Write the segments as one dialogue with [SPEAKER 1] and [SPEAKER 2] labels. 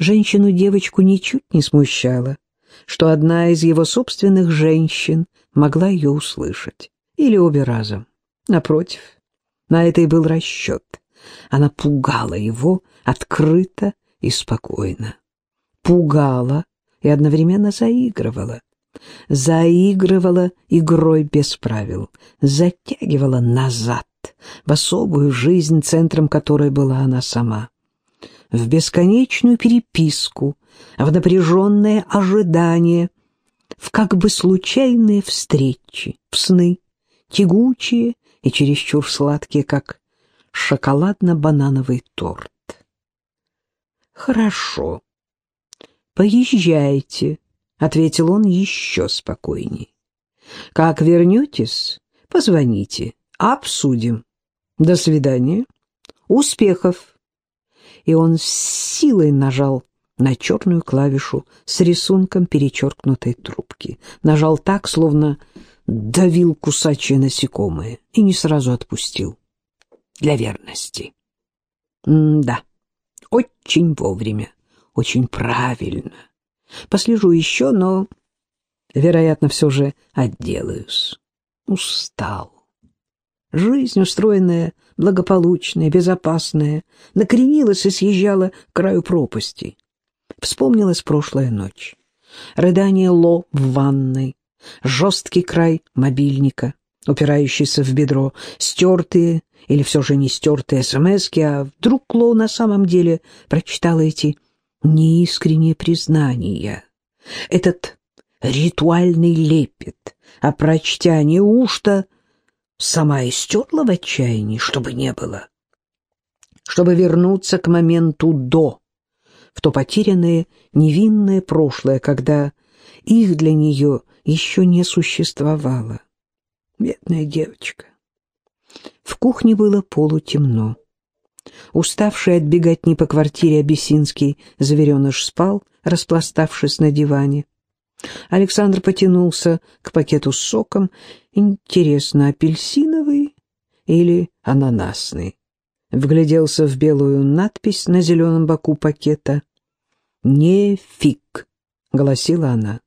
[SPEAKER 1] Женщину-девочку ничуть не смущало, что одна из его собственных женщин могла ее услышать. Или обе разом. Напротив, на это и был расчет. Она пугала его открыто и спокойно. Пугала и одновременно заигрывала. Заигрывала игрой без правил, затягивала назад, в особую жизнь, центром которой была она сама. В бесконечную переписку, в напряженное ожидание, в как бы случайные встречи, в сны, тягучие и чересчур сладкие, как шоколадно-банановый торт. «Хорошо, поезжайте», — ответил он еще спокойней. «Как вернетесь, позвоните, обсудим. До свидания. Успехов!» И он с силой нажал на черную клавишу с рисунком перечеркнутой трубки. Нажал так, словно давил кусачее насекомое, и не сразу отпустил. Для верности. М да, очень вовремя, очень правильно. Послежу еще, но, вероятно, все же отделаюсь. Устал. Жизнь, устроенная, благополучная, безопасная, накренилась и съезжала к краю пропасти. Вспомнилась прошлая ночь. Рыдание Ло в ванной, жесткий край мобильника, упирающийся в бедро, стертые или все же не стертые смски, а вдруг Ло на самом деле прочитала эти неискренние признания. Этот ритуальный лепет, а неужто сама истерла в отчаянии, чтобы не было? Чтобы вернуться к моменту «до», в то потерянное невинное прошлое, когда их для нее еще не существовало. Бедная девочка. В кухне было полутемно. Уставший от беготни по квартире Абиссинский звереныш спал, распластавшись на диване. Александр потянулся к пакету с соком. Интересно, апельсиновый или ананасный? Вгляделся в белую надпись на зеленом боку пакета. «Не фиг», — гласила она.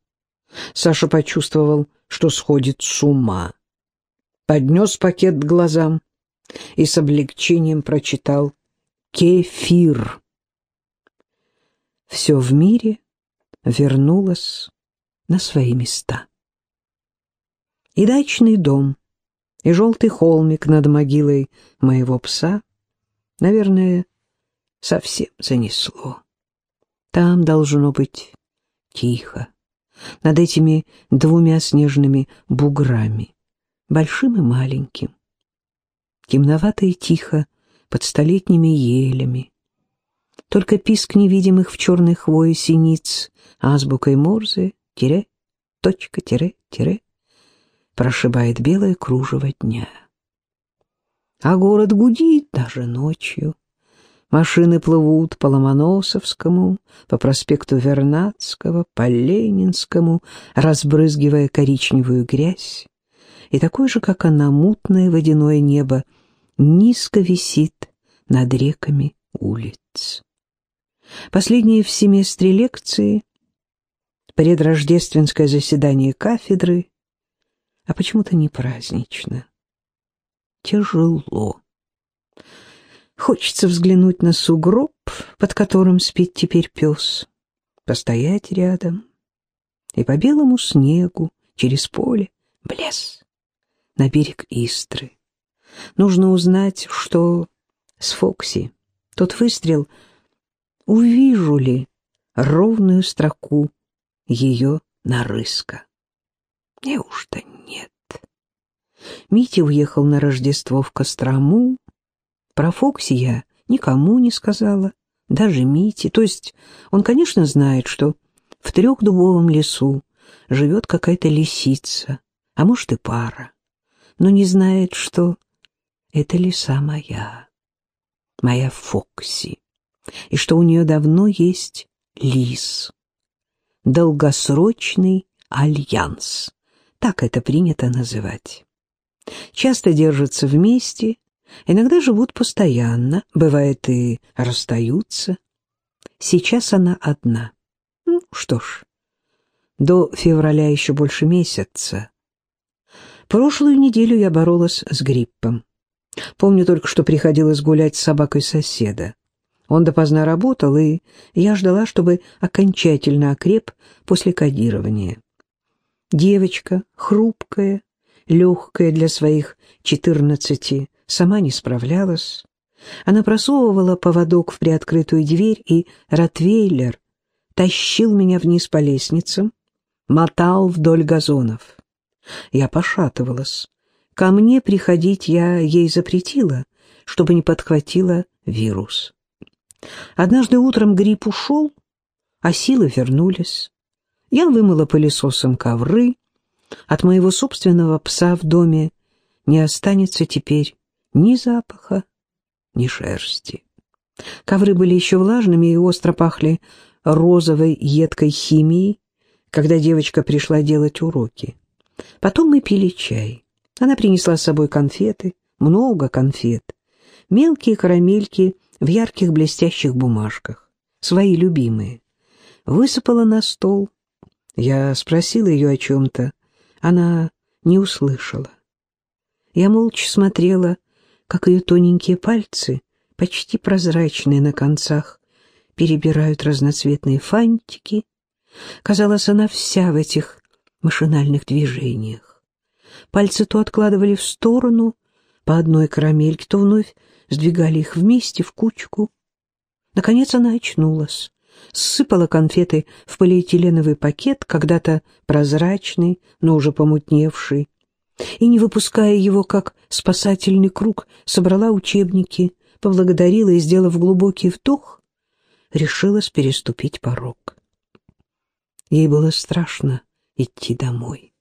[SPEAKER 1] Саша почувствовал, что сходит с ума. Поднес пакет к глазам и с облегчением прочитал «Кефир». Все в мире вернулось на свои места. И дачный дом, и желтый холмик над могилой моего пса, наверное, совсем занесло. Там должно быть тихо над этими двумя снежными буграми, большим и маленьким. Темновато и тихо под столетними елями. Только писк невидимых в черной хвое синиц азбукой Морзе, тире, точка, тире, тире, прошибает белое кружево дня. А город гудит даже ночью. Машины плывут по Ломоносовскому, по проспекту Вернадского, по Ленинскому, разбрызгивая коричневую грязь. И такое же, как она, мутное водяное небо низко висит над реками улиц. Последние в семестре лекции, предрождественское заседание кафедры, а почему-то не празднично. Тяжело. Хочется взглянуть на сугроб, под которым спит теперь пес, постоять рядом и по белому снегу через поле в лес, на берег Истры. Нужно узнать, что с Фокси. Тот выстрел, увижу ли ровную строку ее нарыска. Неужто нет? Митя уехал на Рождество в Кострому, про Фокси я никому не сказала, даже Мите. То есть он, конечно, знает, что в трехдубовом лесу живет какая-то лисица, а может и пара, но не знает, что это лиса моя, моя Фокси, и что у нее давно есть лис. Долгосрочный альянс, так это принято называть. Часто держатся вместе, Иногда живут постоянно, бывает и расстаются. Сейчас она одна. Ну, что ж, до февраля еще больше месяца. Прошлую неделю я боролась с гриппом. Помню только, что приходилось гулять с собакой соседа. Он допоздна работал, и я ждала, чтобы окончательно окреп после кодирования. Девочка, хрупкая, легкая для своих четырнадцати, сама не справлялась. Она просовывала поводок в приоткрытую дверь, и Ротвейлер тащил меня вниз по лестницам, мотал вдоль газонов. Я пошатывалась. Ко мне приходить я ей запретила, чтобы не подхватила вирус. Однажды утром грипп ушел, а силы вернулись. Я вымыла пылесосом ковры. От моего собственного пса в доме не останется теперь ни запаха, ни шерсти. Ковры были еще влажными и остро пахли розовой едкой химией, когда девочка пришла делать уроки. Потом мы пили чай. Она принесла с собой конфеты, много конфет, мелкие карамельки в ярких блестящих бумажках, свои любимые. Высыпала на стол. Я спросила ее о чем-то. Она не услышала. Я молча смотрела, как ее тоненькие пальцы, почти прозрачные на концах, перебирают разноцветные фантики. Казалось, она вся в этих машинальных движениях. Пальцы то откладывали в сторону по одной карамельке, то вновь сдвигали их вместе в кучку. Наконец она очнулась, сыпала конфеты в полиэтиленовый пакет, когда-то прозрачный, но уже помутневший, и, не выпуская его как спасательный круг, собрала учебники, поблагодарила и, сделав глубокий вдох, решилась переступить порог. Ей было страшно идти домой.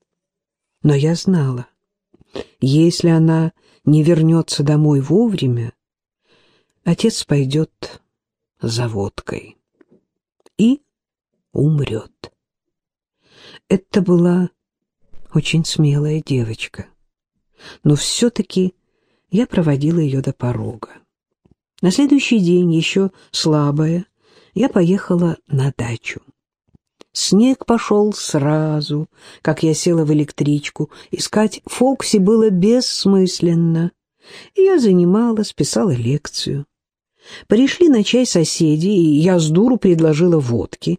[SPEAKER 1] Но я знала, если она не вернется домой вовремя, отец пойдет за водкой и умрет. Это была очень смелая девочка, но все-таки я проводила ее до порога. На следующий день, еще слабая, я поехала на дачу. Снег пошел сразу, как я села в электричку. Искать Фокси было бессмысленно. Я занималась, писала лекцию. Пришли на чай соседи, и я с дуру предложила водки.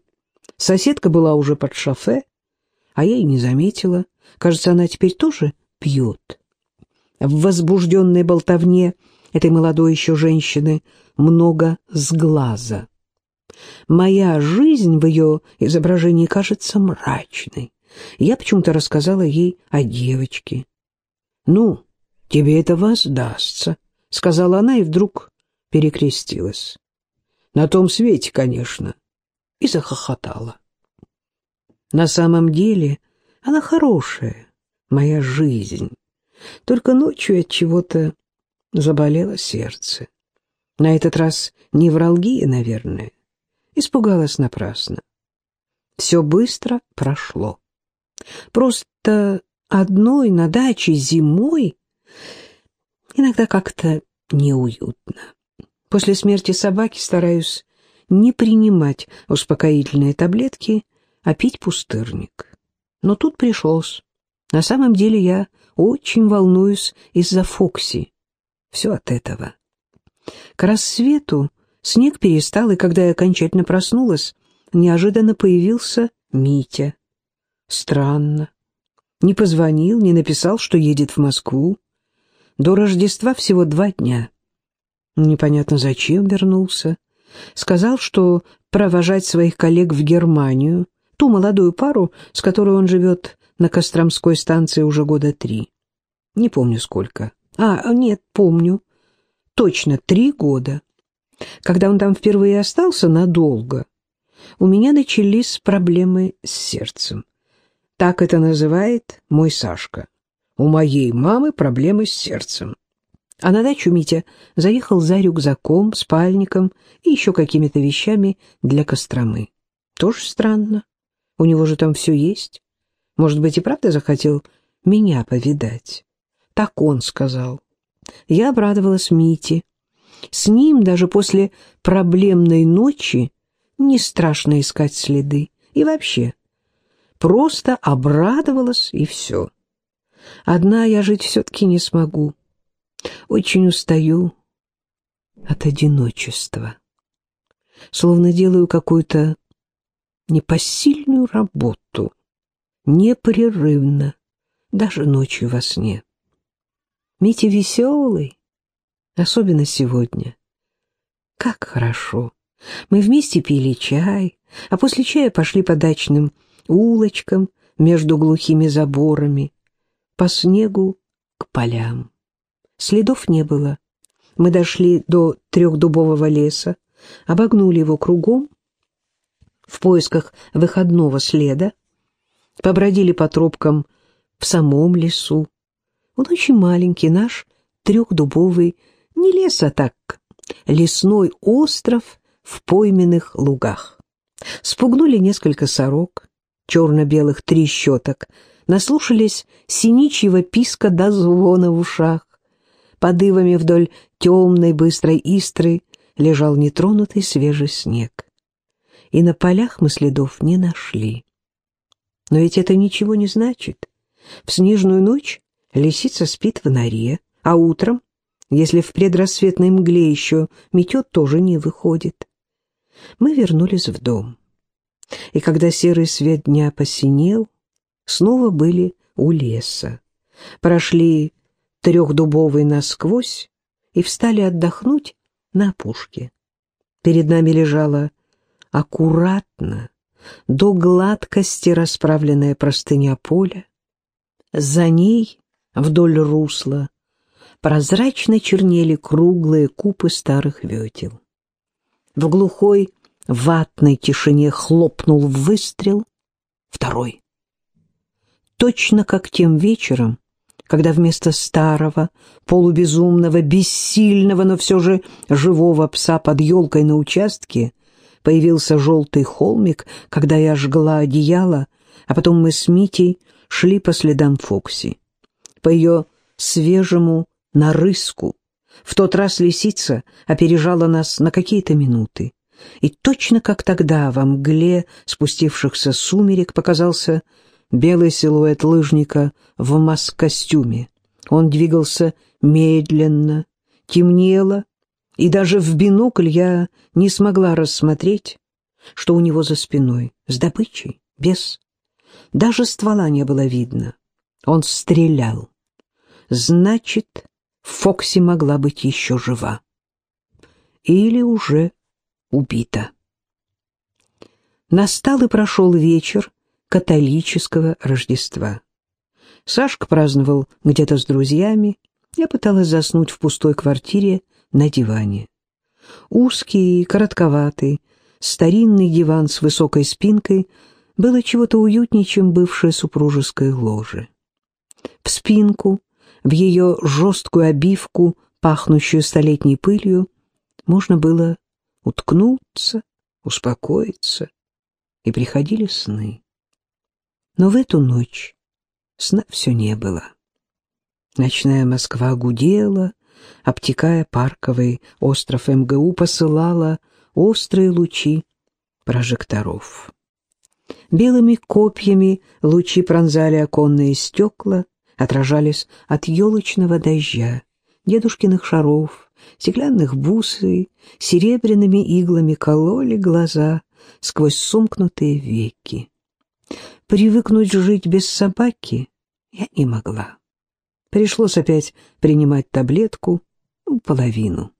[SPEAKER 1] Соседка была уже под шофе, а я и не заметила. Кажется, она теперь тоже пьет. В возбужденной болтовне этой молодой еще женщины много сглаза. Моя жизнь в ее изображении кажется мрачной. Я почему-то рассказала ей о девочке. «Ну, тебе это воздастся», — сказала она и вдруг перекрестилась. «На том свете, конечно», — и захохотала. На самом деле она хорошая, моя жизнь. Только ночью от чего-то заболело сердце. На этот раз невралгия, наверное. Испугалась напрасно. Все быстро прошло. Просто одной на даче зимой иногда как-то неуютно. После смерти собаки стараюсь не принимать успокоительные таблетки, а пить пустырник. Но тут пришелся. На самом деле я очень волнуюсь из-за Фокси. Все от этого. К рассвету Снег перестал, и когда я окончательно проснулась, неожиданно появился Митя. Странно. Не позвонил, не написал, что едет в Москву. До Рождества всего два дня. Непонятно, зачем вернулся. Сказал, что провожать своих коллег в Германию, ту молодую пару, с которой он живет на Костромской станции уже года три. Не помню сколько. А, нет, помню. Точно три года. Когда он там впервые остался надолго, у меня начались проблемы с сердцем. Так это называет мой Сашка. У моей мамы проблемы с сердцем. А на дачу Митя заехал за рюкзаком, спальником и еще какими-то вещами для Костромы. Тоже странно. У него же там все есть. Может быть, и правда захотел меня повидать. Так он сказал. Я обрадовалась Мите. С ним даже после проблемной ночи не страшно искать следы. И вообще, просто обрадовалась, и все. Одна я жить все-таки не смогу. Очень устаю от одиночества. Словно делаю какую-то непосильную работу, непрерывно, даже ночью во сне. Митя веселый, особенно сегодня. Как хорошо. Мы вместе пили чай, а после чая пошли по дачным улочкам между глухими заборами, по снегу к полям. Следов не было. Мы дошли до трехдубового леса, обогнули его кругом в поисках выходного следа, побродили по тропкам в самом лесу. Он очень маленький, наш трехдубовый, не лес, а так, лесной остров в пойменных лугах. Спугнули несколько сорок, черно-белых трещоток, наслушались синичьего писка до звона в ушах. Под ивами вдоль темной быстрой истры лежал нетронутый свежий снег. И на полях мы следов не нашли. Но ведь это ничего не значит. В снежную ночь лисица спит в норе, а утром, если в предрассветной мгле еще метет, тоже не выходит. Мы вернулись в дом. И когда серый свет дня посинел, снова были у леса. Прошли трехдубовый насквозь и встали отдохнуть на опушке. Перед нами лежала аккуратно, до гладкости расправленная простыня поля. За ней, вдоль русла, прозрачно чернели круглые купы старых ветел. В глухой ватной тишине хлопнул выстрел, второй. Точно как тем вечером, когда вместо старого, полубезумного, бессильного, но все же живого пса под елкой на участке появился желтый холмик, когда я жгла одеяло, а потом мы с Митей шли по следам Фокси. По ее свежему нарыску. В тот раз лисица опережала нас на какие-то минуты. И точно как тогда во мгле спустившихся сумерек показался белый силуэт лыжника в маск-костюме. Он двигался медленно, темнело, и даже в бинокль я не смогла рассмотреть, что у него за спиной, с добычей, без. Даже ствола не было видно. Он стрелял. Значит, Фокси могла быть еще жива. Или уже убита. Настал и прошел вечер, католического Рождества. Сашка праздновал где-то с друзьями. Я пыталась заснуть в пустой квартире на диване. Узкий, коротковатый, старинный диван с высокой спинкой было чего-то уютнее, чем бывшее супружеское ложе. В спинку, в ее жесткую обивку, пахнущую столетней пылью, можно было уткнуться, успокоиться, и приходили сны. Но в эту ночь сна все не было. Ночная Москва гудела, обтекая парковый остров МГУ, посылала острые лучи прожекторов. Белыми копьями лучи пронзали оконные стекла, отражались от елочного дождя, дедушкиных шаров, стеклянных бусы, серебряными иглами кололи глаза сквозь сомкнутые веки. Привыкнуть жить без собаки я не могла. Пришлось опять принимать таблетку, ну, половину.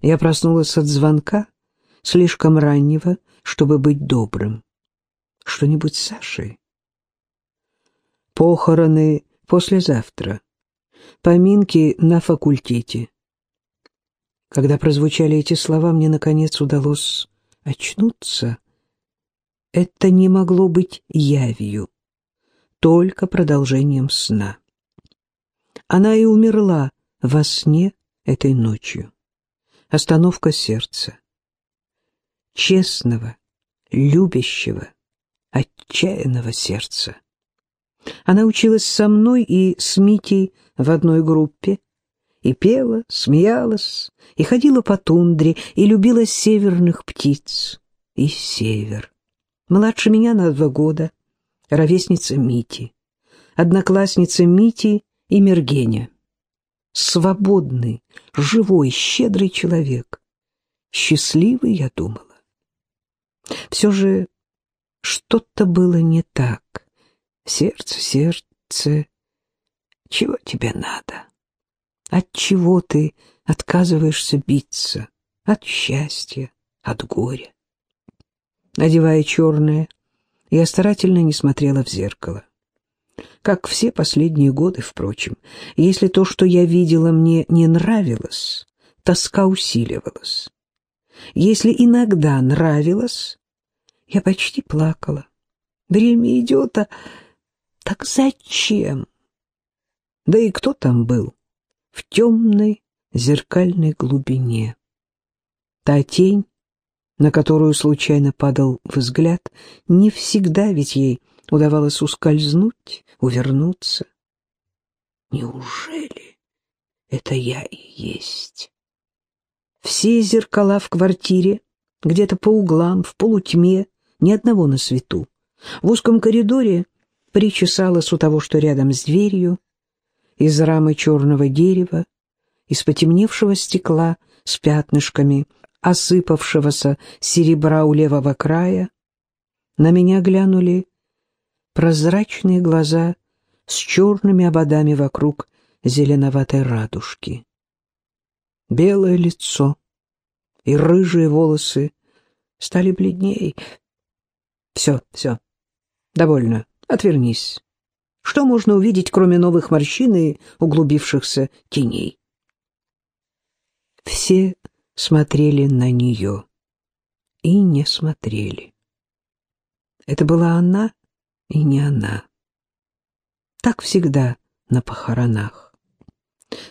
[SPEAKER 1] Я проснулась от звонка, слишком раннего, чтобы быть добрым. Что-нибудь с Сашей? Похороны послезавтра. Поминки на факультете. Когда прозвучали эти слова, мне, наконец, удалось очнуться это не могло быть явью, только продолжением сна. Она и умерла во сне этой ночью. Остановка сердца. Честного, любящего, отчаянного сердца. Она училась со мной и с Митей в одной группе, и пела, смеялась, и ходила по тундре, и любила северных птиц и север. Младше меня на два года, ровесница Мити, одноклассница Мити и Мергеня. Свободный, живой, щедрый человек. Счастливый, я думала. Все же что-то было не так. Сердце, сердце, чего тебе надо? От чего ты отказываешься биться? От счастья, от горя. Надевая черное, я старательно не смотрела в зеркало. Как все последние годы, впрочем. Если то, что я видела, мне не нравилось, тоска усиливалась. Если иногда нравилось, я почти плакала. Время идет, а так зачем? Да и кто там был? В темной зеркальной глубине. Та тень, на которую случайно падал взгляд, не всегда ведь ей удавалось ускользнуть, увернуться. Неужели это я и есть? Все зеркала в квартире, где-то по углам, в полутьме, ни одного на свету. В узком коридоре причесалась у того, что рядом с дверью, из рамы черного дерева, из потемневшего стекла с пятнышками, осыпавшегося серебра у левого края. На меня глянули прозрачные глаза с черными ободами вокруг зеленоватой радужки. Белое лицо и рыжие волосы стали бледней. Все, все, довольно, отвернись. Что можно увидеть, кроме новых морщин и углубившихся теней? Все смотрели на нее и не смотрели. Это была она и не она. Так всегда на похоронах.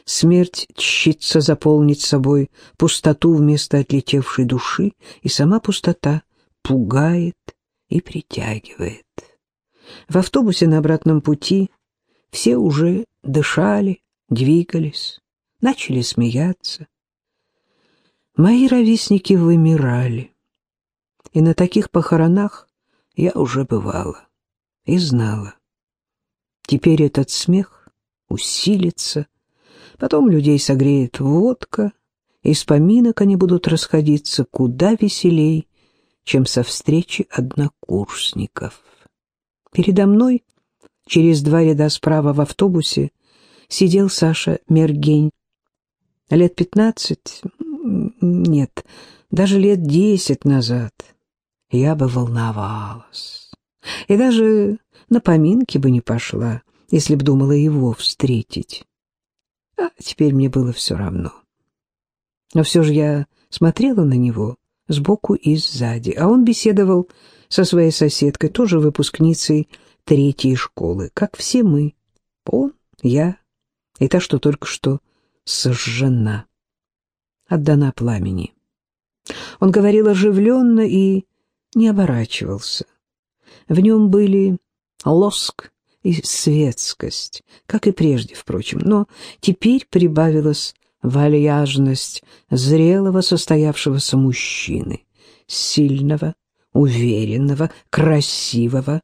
[SPEAKER 1] Смерть тщится заполнить собой пустоту вместо отлетевшей души, и сама пустота пугает и притягивает. В автобусе на обратном пути все уже дышали, двигались, начали смеяться. Мои ровесники вымирали, и на таких похоронах я уже бывала и знала. Теперь этот смех усилится, потом людей согреет водка, и с поминок они будут расходиться куда веселей, чем со встречи однокурсников. Передо мной, через два ряда справа в автобусе, сидел Саша Мергень. Лет пятнадцать, нет, даже лет десять назад я бы волновалась и даже на поминки бы не пошла, если б думала его встретить. А теперь мне было все равно. Но все же я смотрела на него сбоку и сзади, а он беседовал со своей соседкой, тоже выпускницей третьей школы, как все мы. Он, я и та, что только что сожжена, отдана пламени. Он говорил оживленно и не оборачивался. В нем были лоск и светскость, как и прежде, впрочем, но теперь прибавилась вальяжность зрелого состоявшегося мужчины, сильного, уверенного, красивого,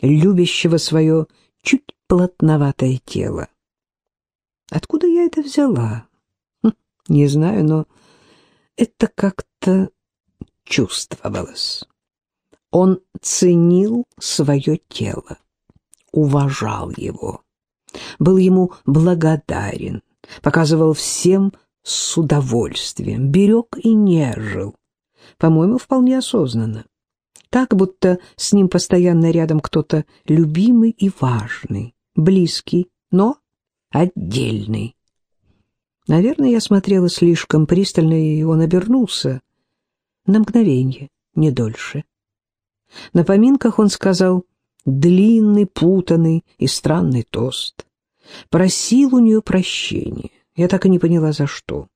[SPEAKER 1] любящего свое чуть плотноватое тело. Откуда я это взяла? Хм, не знаю, но это как-то чувствовалось. Он ценил свое тело, уважал его, был ему благодарен, показывал всем с удовольствием, берег и нежил, по-моему, вполне осознанно. Так, будто с ним постоянно рядом кто-то любимый и важный, близкий, но отдельный. Наверное, я смотрела слишком пристально, и он обернулся на мгновение, не дольше. На поминках он сказал длинный, путанный и странный тост. Просил у нее прощения. Я так и не поняла, за что.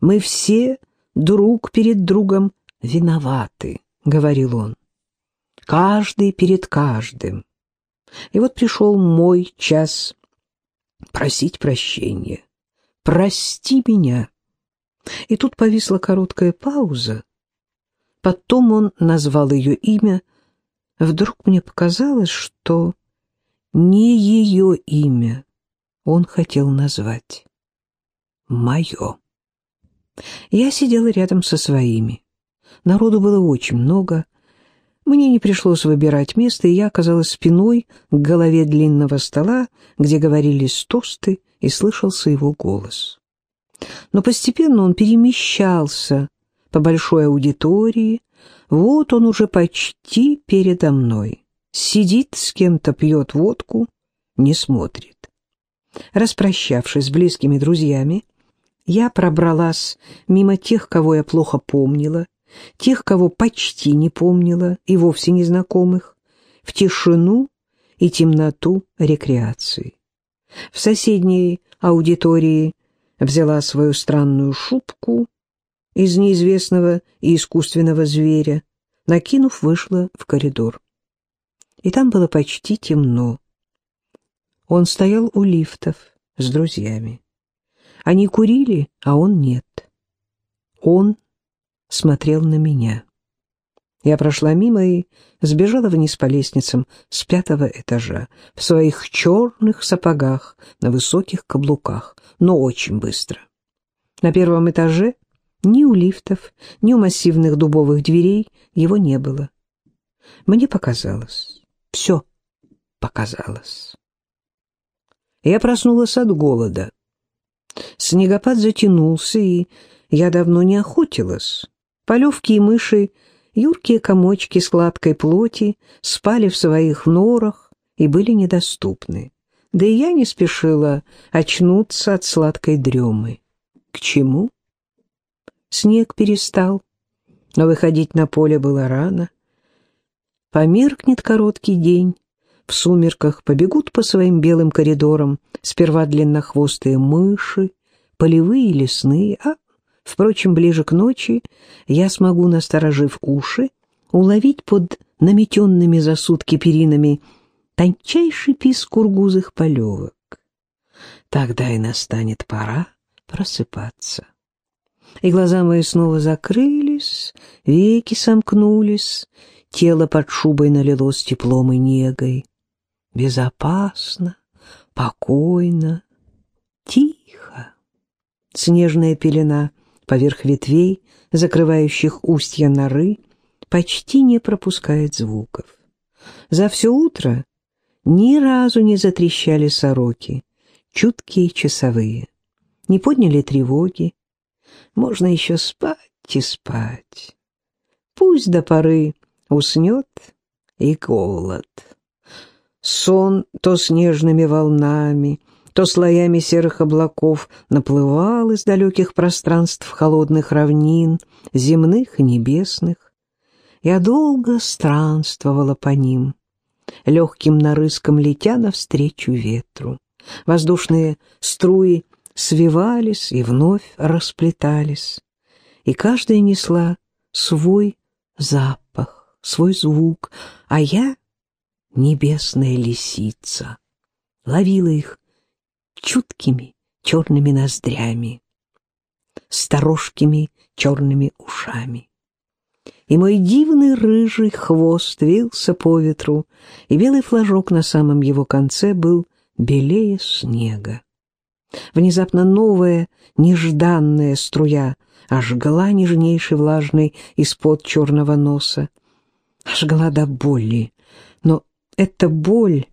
[SPEAKER 1] Мы все друг перед другом виноваты, — говорил он. Каждый перед каждым. И вот пришел мой час просить прощения. Прости меня. И тут повисла короткая пауза, Потом он назвал ее имя. Вдруг мне показалось, что не ее имя он хотел назвать. Мое. Я сидела рядом со своими. Народу было очень много. Мне не пришлось выбирать место, и я оказалась спиной к голове длинного стола, где говорились тосты, и слышался его голос. Но постепенно он перемещался по большой аудитории. Вот он уже почти передо мной. Сидит с кем-то, пьет водку, не смотрит. Распрощавшись с близкими друзьями, я пробралась мимо тех, кого я плохо помнила, тех, кого почти не помнила и вовсе незнакомых, в тишину и темноту рекреации. В соседней аудитории взяла свою странную шубку из неизвестного и искусственного зверя, накинув, вышла в коридор. И там было почти темно. Он стоял у лифтов с друзьями. Они курили, а он нет. Он смотрел на меня. Я прошла мимо и сбежала вниз по лестницам с пятого этажа, в своих черных сапогах на высоких каблуках, но очень быстро. На первом этаже ни у лифтов, ни у массивных дубовых дверей его не было. Мне показалось, все показалось. Я проснулась от голода. Снегопад затянулся, и я давно не охотилась. Полевки и мыши, юркие комочки с кладкой плоти, спали в своих норах и были недоступны. Да и я не спешила очнуться от сладкой дремы. К чему? Снег перестал, но выходить на поле было рано. Померкнет короткий день, в сумерках побегут по своим белым коридорам сперва длиннохвостые мыши, полевые и лесные, а, впрочем, ближе к ночи я смогу, насторожив уши, уловить под наметенными за сутки перинами тончайший писк кургузых полевок. Тогда и настанет пора просыпаться. И глаза мои снова закрылись, веки сомкнулись, тело под шубой налилось теплом и негой безопасно, покойно, тихо. Снежная пелена поверх ветвей, закрывающих устья норы, почти не пропускает звуков. За все утро ни разу не затрещали сороки, чуткие часовые, не подняли тревоги. Можно еще спать и спать. Пусть до поры уснет и голод. Сон то снежными волнами, то слоями серых облаков наплывал из далеких пространств холодных равнин, земных и небесных. Я долго странствовала по ним, легким нарыском летя навстречу ветру. Воздушные струи свивались и вновь расплетались, и каждая несла свой запах, свой звук, а я небесная лисица, ловила их чуткими черными ноздрями, сторожкими черными ушами. И мой дивный рыжий хвост вился по ветру, и белый флажок на самом его конце был белее снега. Внезапно новая, нежданная струя ожгла нежнейший влажный из-под черного носа, ожгла до боли, но эта боль,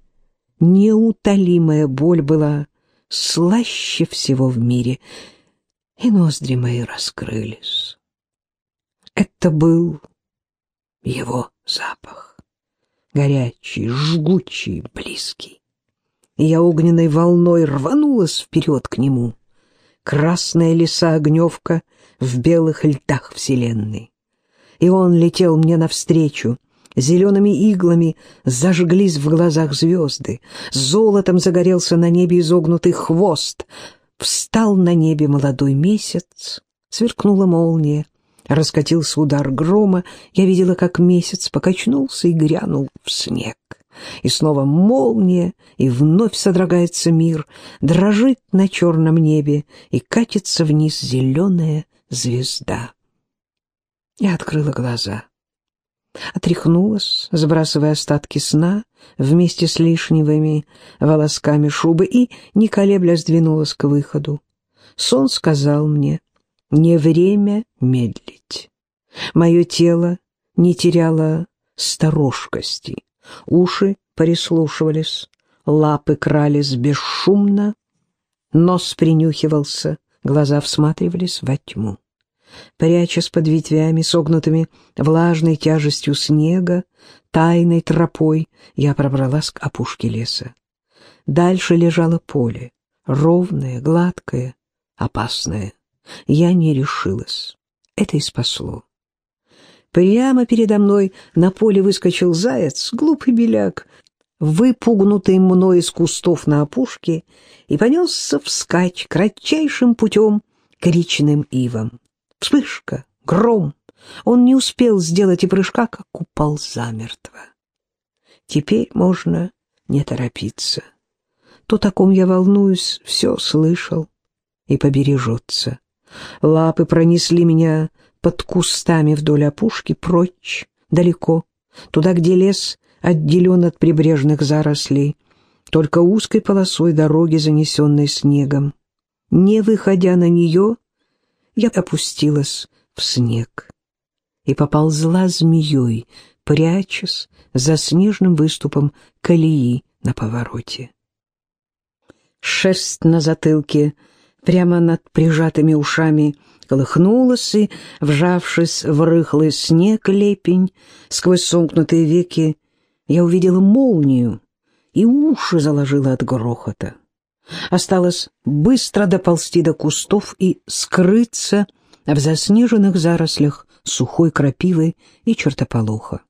[SPEAKER 1] неутолимая боль, была слаще всего в мире, и ноздри мои раскрылись. Это был его запах, горячий, жгучий, близкий. И я огненной волной рванулась вперед к нему. Красная лиса огневка в белых льдах вселенной. И он летел мне навстречу, Зелеными иглами зажглись в глазах звезды, золотом загорелся на небе изогнутый хвост. Встал на небе молодой месяц, сверкнула молния, раскатился удар грома, я видела, как месяц покачнулся и грянул в снег. И снова молния, и вновь содрогается мир, дрожит на черном небе, и катится вниз зеленая звезда. Я открыла глаза. Отряхнулась, сбрасывая остатки сна вместе с лишними волосками шубы и, не колебля, сдвинулась к выходу. Сон сказал мне, не время медлить. Мое тело не теряло сторожкости, уши прислушивались, лапы крались бесшумно, нос принюхивался, глаза всматривались во тьму. Прячась под ветвями, согнутыми влажной тяжестью снега, тайной тропой, я пробралась к опушке леса. Дальше лежало поле, ровное, гладкое, опасное. Я не решилась. Это и спасло. Прямо передо мной на поле выскочил заяц, глупый беляк, выпугнутый мной из кустов на опушке, и понесся вскачь кратчайшим путем к речным ивам. Вспышка, гром. Он не успел сделать и прыжка, как упал замертво. Теперь можно не торопиться. То, о ком я волнуюсь, все слышал и побережется. Лапы пронесли меня под кустами вдоль опушки, прочь, далеко, туда, где лес отделен от прибрежных зарослей, только узкой полосой дороги, занесенной снегом. Не выходя на нее, я опустилась в снег и поползла змеей, прячась за снежным выступом колеи на повороте. Шерсть на затылке прямо над прижатыми ушами колыхнулась и, вжавшись в рыхлый снег лепень, сквозь сомкнутые веки, я увидела молнию и уши заложила от грохота. Осталось быстро доползти до кустов и скрыться в заснеженных зарослях сухой крапивы и чертополоха.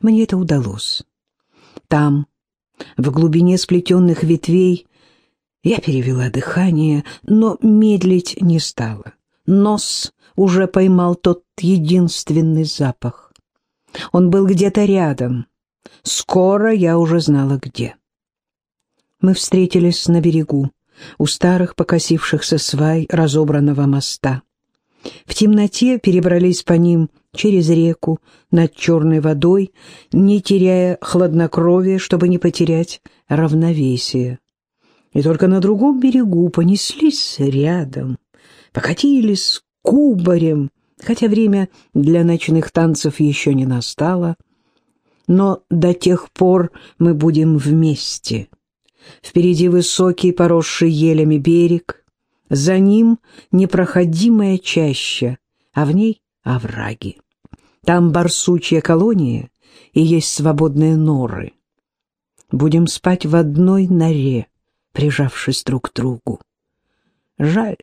[SPEAKER 1] Мне это удалось. Там, в глубине сплетенных ветвей, я перевела дыхание, но медлить не стала. Нос уже поймал тот единственный запах. Он был где-то рядом. Скоро я уже знала, где. Мы встретились на берегу, у старых покосившихся свай разобранного моста. В темноте перебрались по ним через реку, над черной водой, не теряя хладнокровия, чтобы не потерять равновесие. И только на другом берегу понеслись рядом, покатились кубарем, хотя время для ночных танцев еще не настало. Но до тех пор мы будем вместе — Впереди высокий, поросший елями берег, за ним непроходимая чаща, а в ней овраги. Там барсучья колония и есть свободные норы. Будем спать в одной норе, прижавшись друг к другу. Жаль,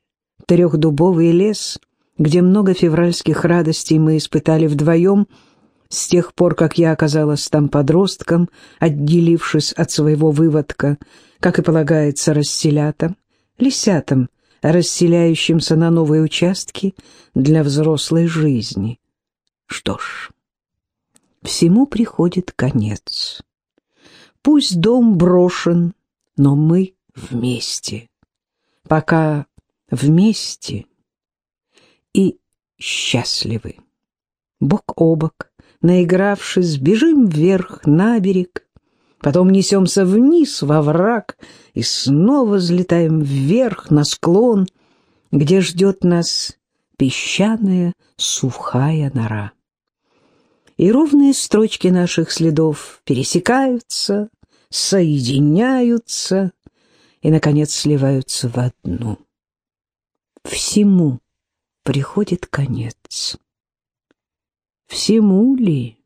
[SPEAKER 1] трехдубовый лес, где много февральских радостей мы испытали вдвоем — с тех пор, как я оказалась там подростком, отделившись от своего выводка, как и полагается расселятам, лисятам, расселяющимся на новые участки для взрослой жизни. Что ж, всему приходит конец. Пусть дом брошен, но мы вместе. Пока вместе и счастливы. Бок о бок, наигравшись, бежим вверх на берег, потом несемся вниз во враг и снова взлетаем вверх на склон, где ждет нас песчаная сухая нора. И ровные строчки наших следов пересекаются, соединяются и, наконец, сливаются в одну. Всему приходит конец. Всему ли?